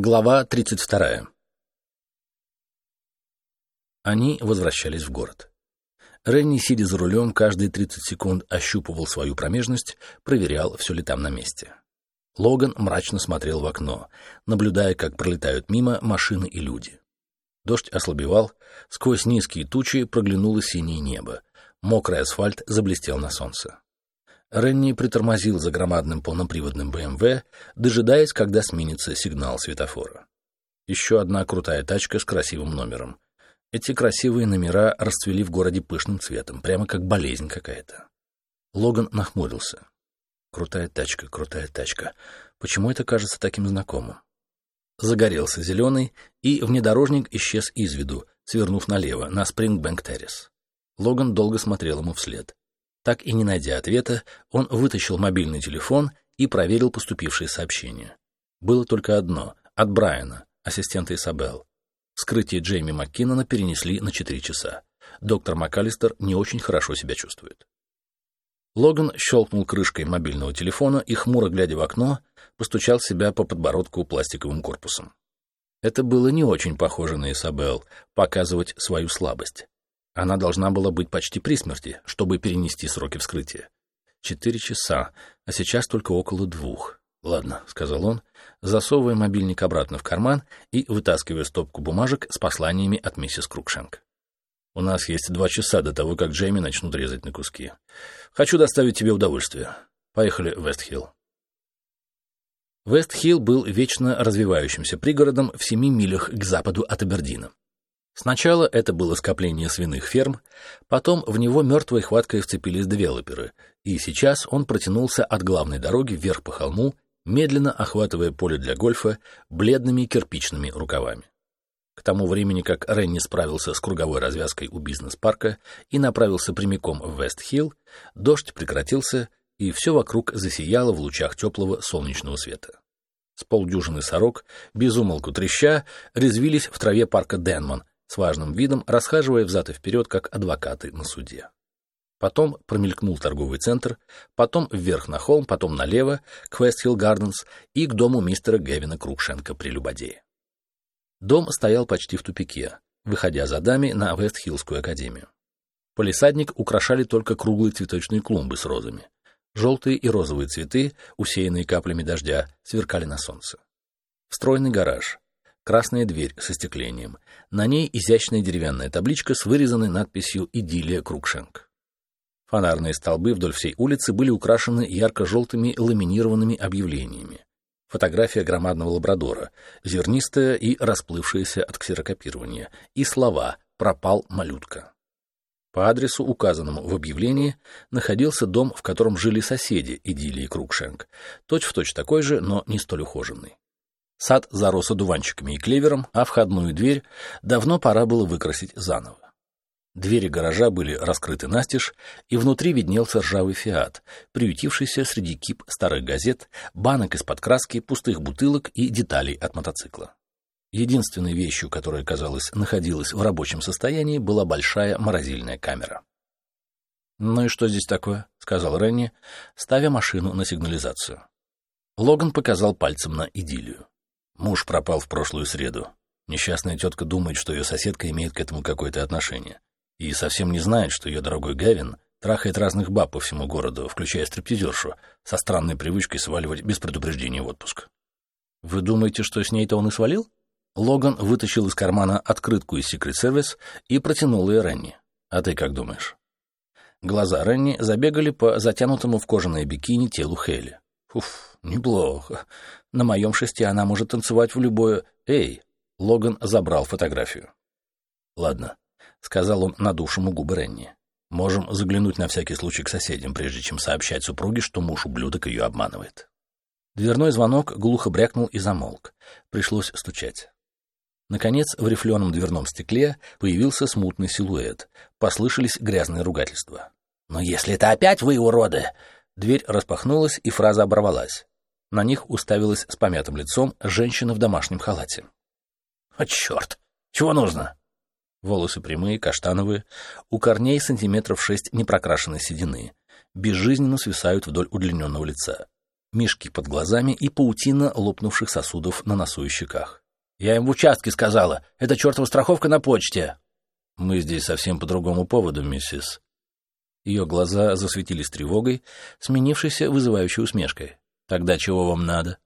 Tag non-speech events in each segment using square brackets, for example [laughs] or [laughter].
Глава 32. Они возвращались в город. Ренни, сидя за рулем, каждые 30 секунд ощупывал свою промежность, проверял, все ли там на месте. Логан мрачно смотрел в окно, наблюдая, как пролетают мимо машины и люди. Дождь ослабевал, сквозь низкие тучи проглянуло синее небо, мокрый асфальт заблестел на солнце. Ренни притормозил за громадным полноприводным БМВ, дожидаясь, когда сменится сигнал светофора. Еще одна крутая тачка с красивым номером. Эти красивые номера расцвели в городе пышным цветом, прямо как болезнь какая-то. Логан нахмурился. Крутая тачка, крутая тачка. Почему это кажется таким знакомым? Загорелся зеленый, и внедорожник исчез из виду, свернув налево, на Спрингбэнк Террис. Логан долго смотрел ему вслед. Так и не найдя ответа, он вытащил мобильный телефон и проверил поступившие сообщения. Было только одно — от Брайана, ассистента Исабел. Скрытие Джейми МакКиннона перенесли на 4 часа. Доктор МакАлистер не очень хорошо себя чувствует. Логан щелкнул крышкой мобильного телефона и, хмуро глядя в окно, постучал себя по подбородку пластиковым корпусом. Это было не очень похоже на Исабел — показывать свою слабость. Она должна была быть почти при смерти, чтобы перенести сроки вскрытия. Четыре часа, а сейчас только около двух. «Ладно», — сказал он, засовывая мобильник обратно в карман и вытаскивая стопку бумажек с посланиями от миссис Крукшенк. «У нас есть два часа до того, как Джейми начнут резать на куски. Хочу доставить тебе удовольствие. Поехали в Вестхилл». Вестхилл был вечно развивающимся пригородом в семи милях к западу от Абердина. Сначала это было скопление свиных ферм, потом в него мертвой хваткой вцепились девелоперы, и сейчас он протянулся от главной дороги вверх по холму, медленно охватывая поле для гольфа бледными кирпичными рукавами. К тому времени, как Ренни справился с круговой развязкой у бизнес-парка и направился прямиком в Вест-Хилл, дождь прекратился, и все вокруг засияло в лучах теплого солнечного света. С полдюжины сорок, безумолку треща, резвились в траве парка Денман, с важным видом расхаживая взад и вперед, как адвокаты на суде. Потом промелькнул торговый центр, потом вверх на холм, потом налево, к Вестхилл Гарденс и к дому мистера Гевина Крукшенко при Любодее. Дом стоял почти в тупике, выходя за дами на Вестхиллскую академию. Полисадник украшали только круглые цветочные клумбы с розами. Желтые и розовые цветы, усеянные каплями дождя, сверкали на солнце. Встроенный гараж, красная дверь со стеклением. На ней изящная деревянная табличка с вырезанной надписью «Идиллия Крукшенк». Фонарные столбы вдоль всей улицы были украшены ярко-желтыми ламинированными объявлениями. Фотография громадного лабрадора, зернистая и расплывшаяся от ксерокопирования, и слова «Пропал малютка». По адресу, указанному в объявлении, находился дом, в котором жили соседи идиллии Крукшенк, точь-в-точь такой же, но не столь ухоженный. Сад зарос одуванчиками и клевером, а входную дверь давно пора было выкрасить заново. Двери гаража были раскрыты настежь, и внутри виднелся ржавый фиат, приютившийся среди кип старых газет, банок из-под краски, пустых бутылок и деталей от мотоцикла. Единственной вещью, которая, казалось, находилась в рабочем состоянии, была большая морозильная камера. «Ну и что здесь такое?» — сказал Ренни, ставя машину на сигнализацию. Логан показал пальцем на идиллию. Муж пропал в прошлую среду. Несчастная тетка думает, что ее соседка имеет к этому какое-то отношение. И совсем не знает, что ее дорогой Гавин трахает разных баб по всему городу, включая стриптизершу, со странной привычкой сваливать без предупреждения в отпуск. Вы думаете, что с ней-то он и свалил? Логан вытащил из кармана открытку из Secret Service и протянул ее Ренни. А ты как думаешь? Глаза Ренни забегали по затянутому в кожаное бикини телу Хейли. Уф, неплохо. На моем шесте она может танцевать в любое... Эй! Логан забрал фотографию. Ладно, сказал он надувшему губы Ренни. Можем заглянуть на всякий случай к соседям, прежде чем сообщать супруге, что муж-ублюдок ее обманывает. Дверной звонок глухо брякнул и замолк. Пришлось стучать. Наконец, в рифленом дверном стекле появился смутный силуэт. Послышались грязные ругательства. «Но если это опять вы, уроды!» Дверь распахнулась, и фраза оборвалась. На них уставилась с помятым лицом женщина в домашнем халате. «О, черт! Чего нужно?» Волосы прямые, каштановые, у корней сантиметров шесть непрокрашенной седины, безжизненно свисают вдоль удлиненного лица. мешки под глазами и паутина лопнувших сосудов на носу и щеках. «Я им в участке сказала. Это чертова страховка на почте!» «Мы здесь совсем по другому поводу, миссис». Ее глаза засветились тревогой, сменившейся вызывающей усмешкой. «Тогда чего вам надо?»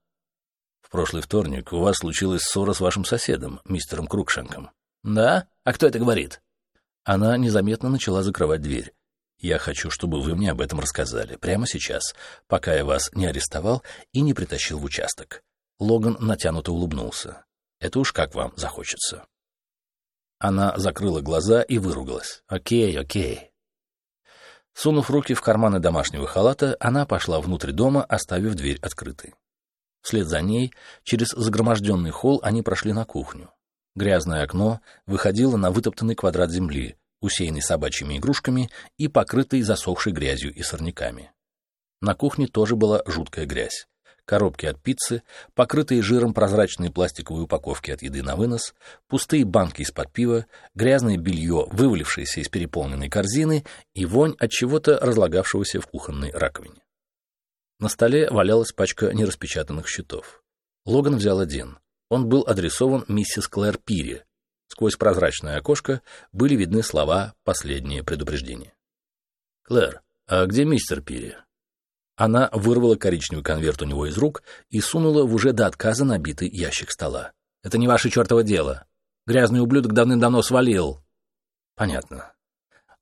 «В прошлый вторник у вас случилась ссора с вашим соседом, мистером Крукшенком». «Да? А кто это говорит?» Она незаметно начала закрывать дверь. «Я хочу, чтобы вы мне об этом рассказали, прямо сейчас, пока я вас не арестовал и не притащил в участок». Логан натянуто улыбнулся. «Это уж как вам захочется». Она закрыла глаза и выругалась. «Окей, окей». Сунув руки в карманы домашнего халата, она пошла внутрь дома, оставив дверь открытой. Вслед за ней, через загроможденный холл, они прошли на кухню. Грязное окно выходило на вытоптанный квадрат земли, усеянный собачьими игрушками и покрытый засохшей грязью и сорняками. На кухне тоже была жуткая грязь. Коробки от пиццы, покрытые жиром прозрачные пластиковые упаковки от еды на вынос, пустые банки из-под пива, грязное белье, вывалившееся из переполненной корзины и вонь от чего-то разлагавшегося в кухонной раковине. На столе валялась пачка нераспечатанных счетов. Логан взял один. Он был адресован миссис Клэр Пири. Сквозь прозрачное окошко были видны слова «Последнее предупреждение». «Клэр, а где мистер Пири?» Она вырвала коричневый конверт у него из рук и сунула в уже до отказа набитый ящик стола. «Это не ваше чертово дело. Грязный ублюдок давным-давно свалил». «Понятно».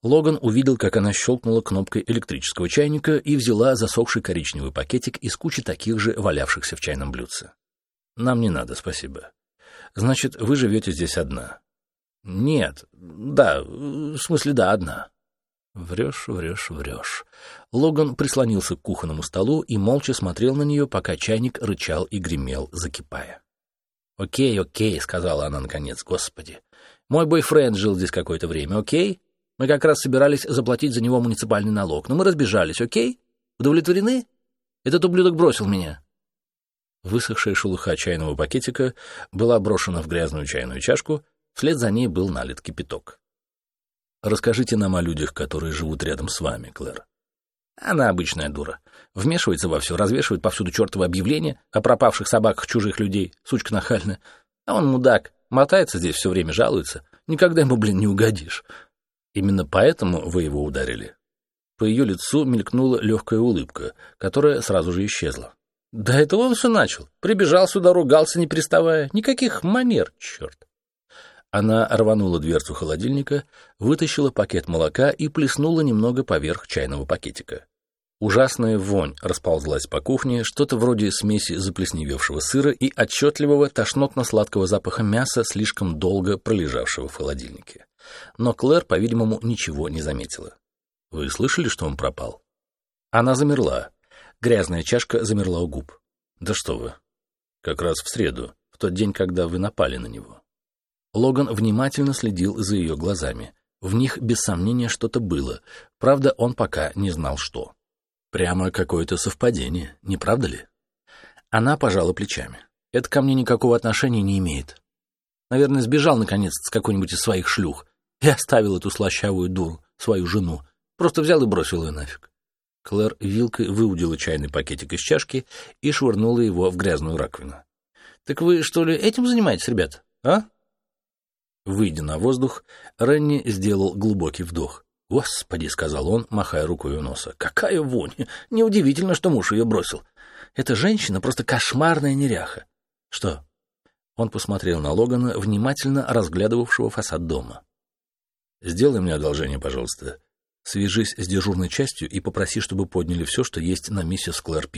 Логан увидел, как она щелкнула кнопкой электрического чайника и взяла засохший коричневый пакетик из кучи таких же валявшихся в чайном блюдце. Нам не надо, спасибо. Значит, вы живете здесь одна? Нет. Да, в смысле, да, одна. Врешь, врешь, врешь. Логан прислонился к кухонному столу и молча смотрел на нее, пока чайник рычал и гремел, закипая. «Окей, окей», — сказала она наконец, — «господи. Мой бойфренд жил здесь какое-то время, окей? Мы как раз собирались заплатить за него муниципальный налог, но мы разбежались, окей? Удовлетворены? Этот ублюдок бросил меня. Высохшая шелуха чайного пакетика была брошена в грязную чайную чашку, вслед за ней был налит кипяток. «Расскажите нам о людях, которые живут рядом с вами, Клэр». Она обычная дура. Вмешивается во все, развешивает повсюду чертовы объявления о пропавших собаках чужих людей, сучка нахальная. А он мудак, мотается здесь все время, жалуется. Никогда ему, блин, не угодишь. Именно поэтому вы его ударили. По ее лицу мелькнула легкая улыбка, которая сразу же исчезла. Да это он все начал. Прибежал сюда, ругался, не приставая. Никаких манер, черт. Она рванула дверцу холодильника, вытащила пакет молока и плеснула немного поверх чайного пакетика. Ужасная вонь расползлась по кухне, что-то вроде смеси заплесневевшего сыра и отчетливого тошнотно-сладкого запаха мяса, слишком долго пролежавшего в холодильнике. Но Клэр, по-видимому, ничего не заметила. «Вы слышали, что он пропал?» Она замерла, Грязная чашка замерла у губ. «Да что вы!» «Как раз в среду, в тот день, когда вы напали на него». Логан внимательно следил за ее глазами. В них, без сомнения, что-то было. Правда, он пока не знал, что. Прямо какое-то совпадение, не правда ли? Она пожала плечами. Это ко мне никакого отношения не имеет. Наверное, сбежал, наконец, с какой-нибудь из своих шлюх и оставил эту слащавую дуру, свою жену. Просто взял и бросил ее нафиг. Клэр вилкой выудила чайный пакетик из чашки и швырнула его в грязную раковину. «Так вы, что ли, этим занимаетесь, ребят, а?» Выйдя на воздух, Ренни сделал глубокий вдох. «Господи», — сказал он, махая рукой у носа, — «какая вонь! Неудивительно, что муж ее бросил. Эта женщина просто кошмарная неряха». «Что?» Он посмотрел на Логана, внимательно разглядывавшего фасад дома. «Сделай мне одолжение, пожалуйста. Свяжись с дежурной частью и попроси, чтобы подняли все, что есть на миссис Клэр.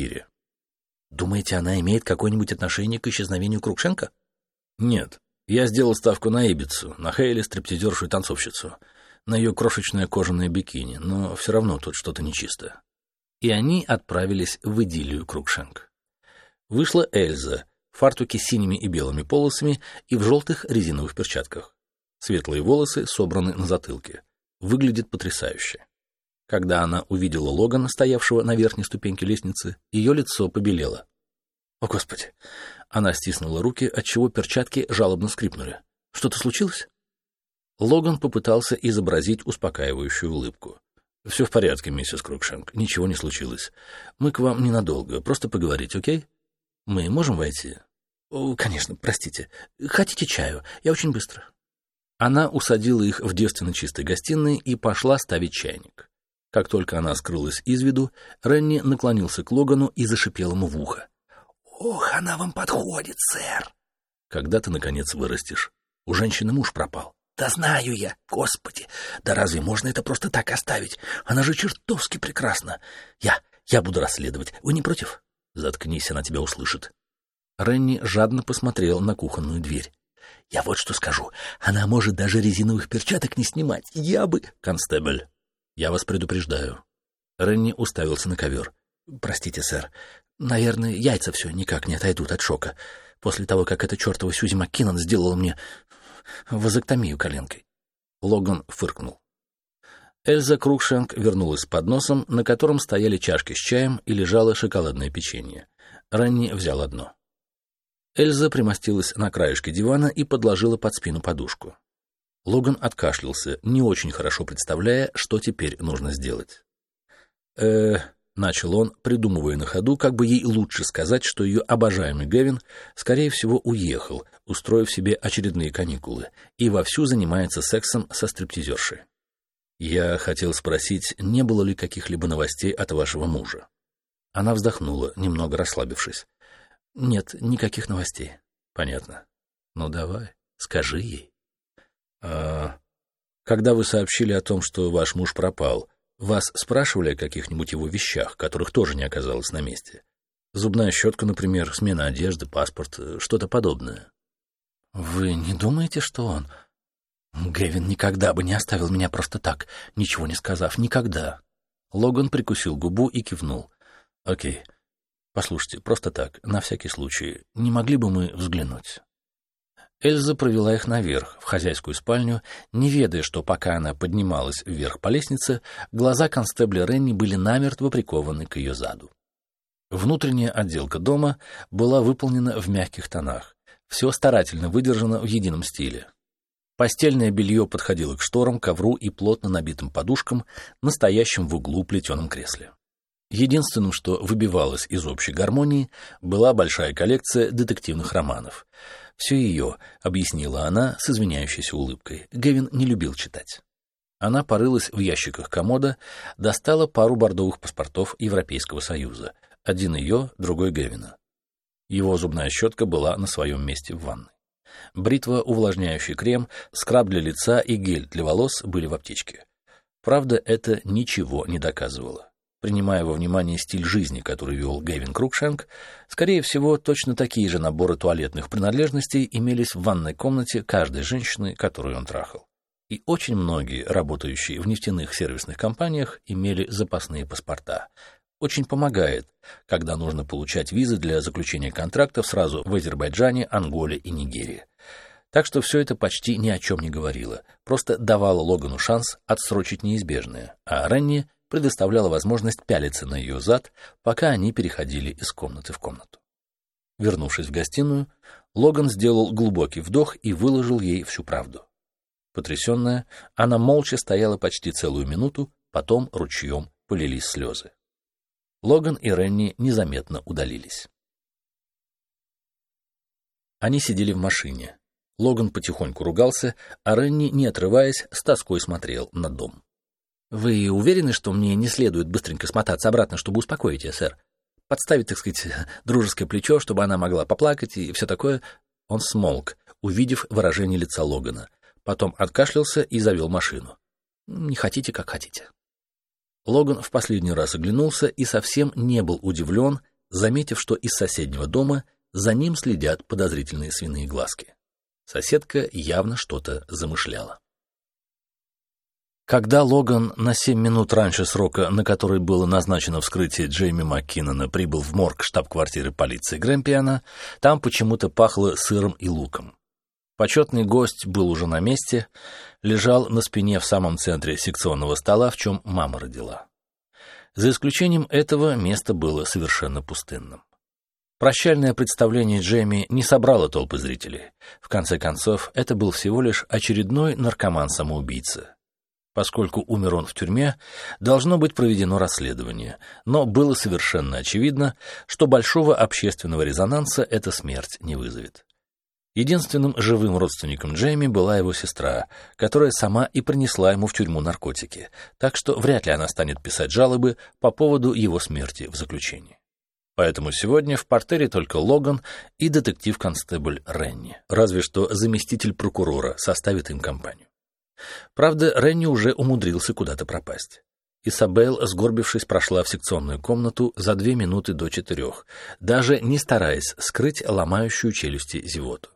Думаете, она имеет какое-нибудь отношение к исчезновению Крукшенко? Нет. Я сделал ставку на Ибицу, на Хейли, стриптизершу танцовщицу, на ее крошечное кожаное бикини, но все равно тут что-то нечисто. И они отправились в идиллию Крукшенк. Вышла Эльза в фартуке с синими и белыми полосами и в желтых резиновых перчатках. Светлые волосы собраны на затылке выглядит потрясающе. Когда она увидела Логана, стоявшего на верхней ступеньке лестницы, ее лицо побелело. «О, Господи!» Она стиснула руки, отчего перчатки жалобно скрипнули. «Что-то случилось?» Логан попытался изобразить успокаивающую улыбку. Все в порядке, миссис Крукшенк, ничего не случилось. Мы к вам ненадолго, просто поговорить, окей? Мы можем войти? О, конечно, простите. Хотите чаю? Я очень быстро. Она усадила их в девственно чистой гостиной и пошла ставить чайник. Как только она скрылась из виду, Ренни наклонился к Логану и зашипел ему в ухо. «Ох, она вам подходит, сэр!» «Когда ты, наконец, вырастешь? У женщины муж пропал». «Да знаю я, господи! Да разве можно это просто так оставить? Она же чертовски прекрасна! Я, я буду расследовать. Вы не против?» «Заткнись, она тебя услышит». Ренни жадно посмотрел на кухонную дверь. «Я вот что скажу. Она может даже резиновых перчаток не снимать. Я бы...» «Констебль, я вас предупреждаю». Ренни уставился на ковер. «Простите, сэр. Наверное, яйца все никак не отойдут от шока. После того, как эта чертова Сьюзи МакКиннон сделала мне вазоктомию коленкой». Логан фыркнул. Эльза Крукшенк вернулась с подносом, на котором стояли чашки с чаем и лежало шоколадное печенье. Ранни взял одно. Эльза примостилась на краешке дивана и подложила под спину подушку. Логан откашлялся, не очень хорошо представляя, что теперь нужно сделать. э начал он, придумывая на ходу, как бы ей лучше сказать, что ее обожаемый Гевин, скорее всего, уехал, устроив себе очередные каникулы, и вовсю занимается сексом со стриптизершей. Я хотел спросить, не было ли каких-либо новостей от вашего мужа? Она вздохнула, немного расслабившись. Нет, никаких новостей. Понятно. Ну давай, скажи ей. А когда вы сообщили о том, что ваш муж пропал, вас спрашивали о каких-нибудь его вещах, которых тоже не оказалось на месте? Зубная щетка, например, смена одежды, паспорт, что-то подобное. Вы не думаете, что он... Гэвин никогда бы не оставил меня просто так, ничего не сказав, никогда. Логан прикусил губу и кивнул. Окей. Послушайте, просто так, на всякий случай, не могли бы мы взглянуть? Эльза провела их наверх, в хозяйскую спальню, не ведая, что пока она поднималась вверх по лестнице, глаза констебля Ренни были намертво прикованы к ее заду. Внутренняя отделка дома была выполнена в мягких тонах. Все старательно выдержано в едином стиле. Постельное белье подходило к шторам, ковру и плотно набитым подушкам, настоящим в углу плетеном кресле. Единственным, что выбивалось из общей гармонии, была большая коллекция детективных романов — все ее, — объяснила она с извиняющейся улыбкой. Гевин не любил читать. Она порылась в ящиках комода, достала пару бордовых паспортов Европейского Союза. Один ее, другой Гевина. Его зубная щетка была на своем месте в ванной. Бритва, увлажняющий крем, скраб для лица и гель для волос были в аптечке. Правда, это ничего не доказывало принимая во внимание стиль жизни, который вел Гэвин Крукшенк, скорее всего, точно такие же наборы туалетных принадлежностей имелись в ванной комнате каждой женщины, которую он трахал. И очень многие, работающие в нефтяных сервисных компаниях, имели запасные паспорта. Очень помогает, когда нужно получать визы для заключения контрактов сразу в Азербайджане, Анголе и Нигерии. Так что все это почти ни о чем не говорило, просто давало Логану шанс отсрочить неизбежное, а ранее предоставляла возможность пялиться на ее зад, пока они переходили из комнаты в комнату. Вернувшись в гостиную, Логан сделал глубокий вдох и выложил ей всю правду. Потрясенная, она молча стояла почти целую минуту, потом ручьем полились слезы. Логан и Ренни незаметно удалились. Они сидели в машине. Логан потихоньку ругался, а Ренни, не отрываясь, с тоской смотрел на дом. Вы уверены, что мне не следует быстренько смотаться обратно, чтобы успокоить ее, сэр? Подставить, так сказать, [laughs] дружеское плечо, чтобы она могла поплакать и все такое? Он смолк, увидев выражение лица Логана. Потом откашлялся и завел машину. Не хотите, как хотите. Логан в последний раз оглянулся и совсем не был удивлен, заметив, что из соседнего дома за ним следят подозрительные свиные глазки. Соседка явно что-то замышляла. Когда Логан на семь минут раньше срока, на который было назначено вскрытие Джейми МакКиннона, прибыл в морг штаб-квартиры полиции Грэмпиана, там почему-то пахло сыром и луком. Почетный гость был уже на месте, лежал на спине в самом центре секционного стола, в чем мама родила. За исключением этого место было совершенно пустынным. Прощальное представление Джейми не собрало толпы зрителей. В конце концов, это был всего лишь очередной наркоман-самоубийца. Поскольку умер он в тюрьме, должно быть проведено расследование, но было совершенно очевидно, что большого общественного резонанса эта смерть не вызовет. Единственным живым родственником Джейми была его сестра, которая сама и принесла ему в тюрьму наркотики, так что вряд ли она станет писать жалобы по поводу его смерти в заключении. Поэтому сегодня в портере только Логан и детектив-констебль Ренни, разве что заместитель прокурора составит им компанию. Правда, Ренни уже умудрился куда-то пропасть. Исабел, сгорбившись, прошла в секционную комнату за две минуты до четырех, даже не стараясь скрыть ломающую челюсти зевоту.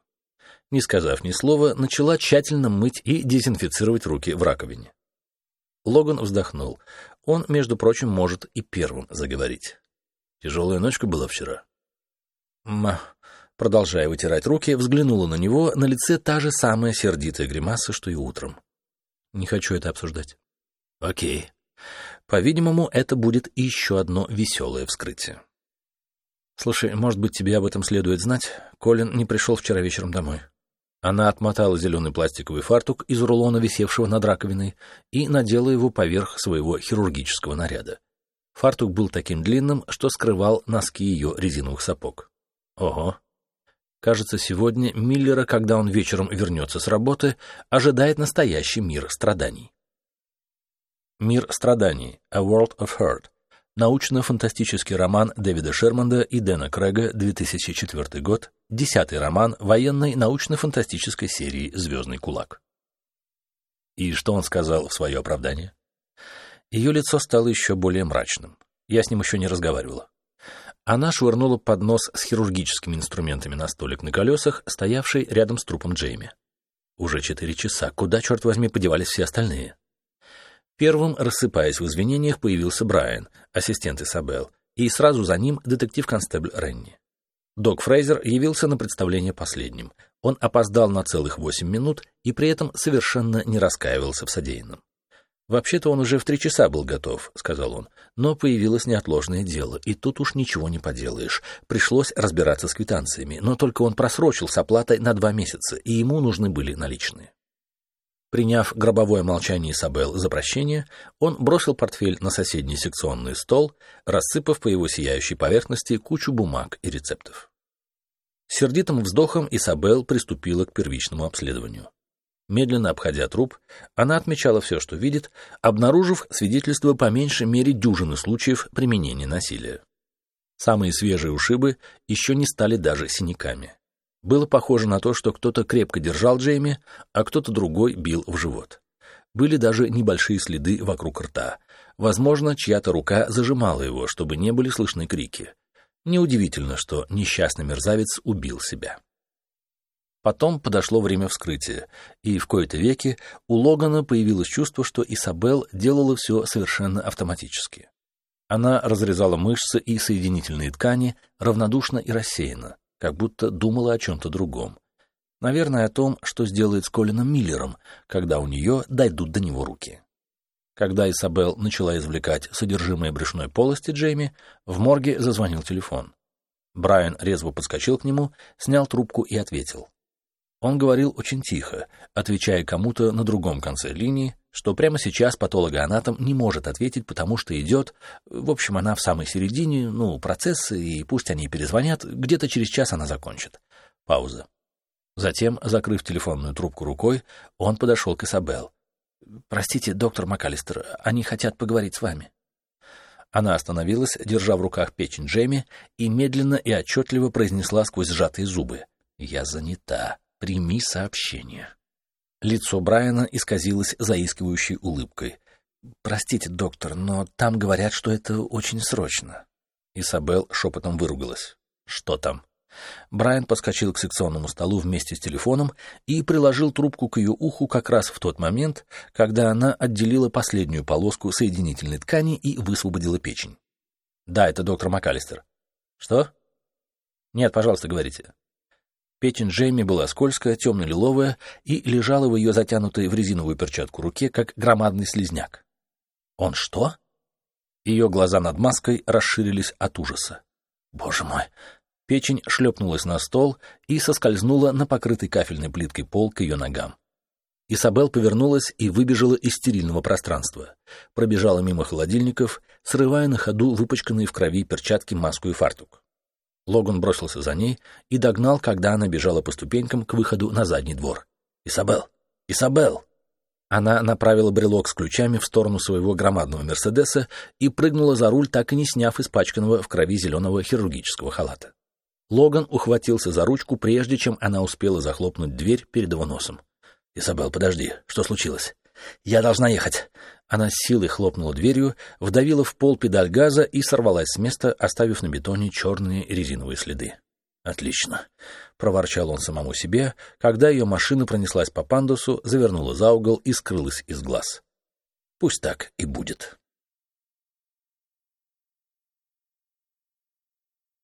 Не сказав ни слова, начала тщательно мыть и дезинфицировать руки в раковине. Логан вздохнул. Он, между прочим, может и первым заговорить. Тяжелая ночка была вчера. Ма, продолжая вытирать руки, взглянула на него, на лице та же самая сердитая гримаса, что и утром. Не хочу это обсуждать. Окей. По-видимому, это будет еще одно веселое вскрытие. Слушай, может быть, тебе об этом следует знать? Колин не пришел вчера вечером домой. Она отмотала зеленый пластиковый фартук из рулона, висевшего над раковиной, и надела его поверх своего хирургического наряда. Фартук был таким длинным, что скрывал носки ее резиновых сапог. Ого, Кажется, сегодня Миллера, когда он вечером вернется с работы, ожидает настоящий мир страданий. «Мир страданий. A World of Hurt». Научно-фантастический роман Дэвида Шерманда и Дэна Крэга, 2004 год, десятый роман военной научно-фантастической серии «Звездный кулак». И что он сказал в свое оправдание? Ее лицо стало еще более мрачным. Я с ним еще не разговаривала. Она швырнула поднос с хирургическими инструментами на столик на колесах, стоявший рядом с трупом Джейми. Уже четыре часа. Куда, черт возьми, подевались все остальные? Первым, рассыпаясь в извинениях, появился Брайан, ассистент Исабел, и сразу за ним детектив-констебль Ренни. Док Фрейзер явился на представление последним. Он опоздал на целых восемь минут и при этом совершенно не раскаивался в содеянном. «Вообще-то он уже в три часа был готов», — сказал он, «но появилось неотложное дело, и тут уж ничего не поделаешь. Пришлось разбираться с квитанциями, но только он просрочил с оплатой на два месяца, и ему нужны были наличные». Приняв гробовое молчание Isabel за прощение, он бросил портфель на соседний секционный стол, рассыпав по его сияющей поверхности кучу бумаг и рецептов. Сердитым вздохом Исабел приступила к первичному обследованию. Медленно обходя труп, она отмечала все, что видит, обнаружив свидетельство по меньшей мере дюжины случаев применения насилия. Самые свежие ушибы еще не стали даже синяками. Было похоже на то, что кто-то крепко держал Джейми, а кто-то другой бил в живот. Были даже небольшие следы вокруг рта. Возможно, чья-то рука зажимала его, чтобы не были слышны крики. Неудивительно, что несчастный мерзавец убил себя. Потом подошло время вскрытия, и в кои-то веки у Логана появилось чувство, что Исабел делала все совершенно автоматически. Она разрезала мышцы и соединительные ткани равнодушно и рассеянно, как будто думала о чем-то другом. Наверное, о том, что сделает с Колином Миллером, когда у нее дойдут до него руки. Когда Исабел начала извлекать содержимое брюшной полости Джейми, в морге зазвонил телефон. Брайан резво подскочил к нему, снял трубку и ответил. Он говорил очень тихо, отвечая кому-то на другом конце линии, что прямо сейчас патологоанатом не может ответить, потому что идет, в общем, она в самой середине, ну, процесса, и пусть они перезвонят, где-то через час она закончит. Пауза. Затем, закрыв телефонную трубку рукой, он подошел к Исабел. «Простите, доктор МакАлистер, они хотят поговорить с вами». Она остановилась, держа в руках печень Джейми, и медленно и отчетливо произнесла сквозь сжатые зубы. «Я занята. Прими сообщение. Лицо Брайана исказилось заискивающей улыбкой. «Простите, доктор, но там говорят, что это очень срочно». Исабел шепотом выругалась. «Что там?» Брайан подскочил к секционному столу вместе с телефоном и приложил трубку к ее уху как раз в тот момент, когда она отделила последнюю полоску соединительной ткани и высвободила печень. «Да, это доктор МакАлистер». «Что?» «Нет, пожалуйста, говорите». Печень Джейми была скользкая, темно-лиловая и лежала в ее затянутой в резиновую перчатку руке, как громадный слизняк. «Он что?» Ее глаза над маской расширились от ужаса. «Боже мой!» Печень шлепнулась на стол и соскользнула на покрытый кафельной плиткой пол к ее ногам. Isabel повернулась и выбежала из стерильного пространства. Пробежала мимо холодильников, срывая на ходу выпачканные в крови перчатки, маску и фартук. Логан бросился за ней и догнал, когда она бежала по ступенькам к выходу на задний двор. «Исабел! Исабел!» Она направила брелок с ключами в сторону своего громадного «Мерседеса» и прыгнула за руль, так и не сняв испачканного в крови зеленого хирургического халата. Логан ухватился за ручку, прежде чем она успела захлопнуть дверь перед его носом. «Изабелл, подожди, что случилось?» «Я должна ехать!» Она силой хлопнула дверью, вдавила в пол педаль газа и сорвалась с места, оставив на бетоне черные резиновые следы. «Отлично!» — проворчал он самому себе, когда ее машина пронеслась по пандусу, завернула за угол и скрылась из глаз. «Пусть так и будет».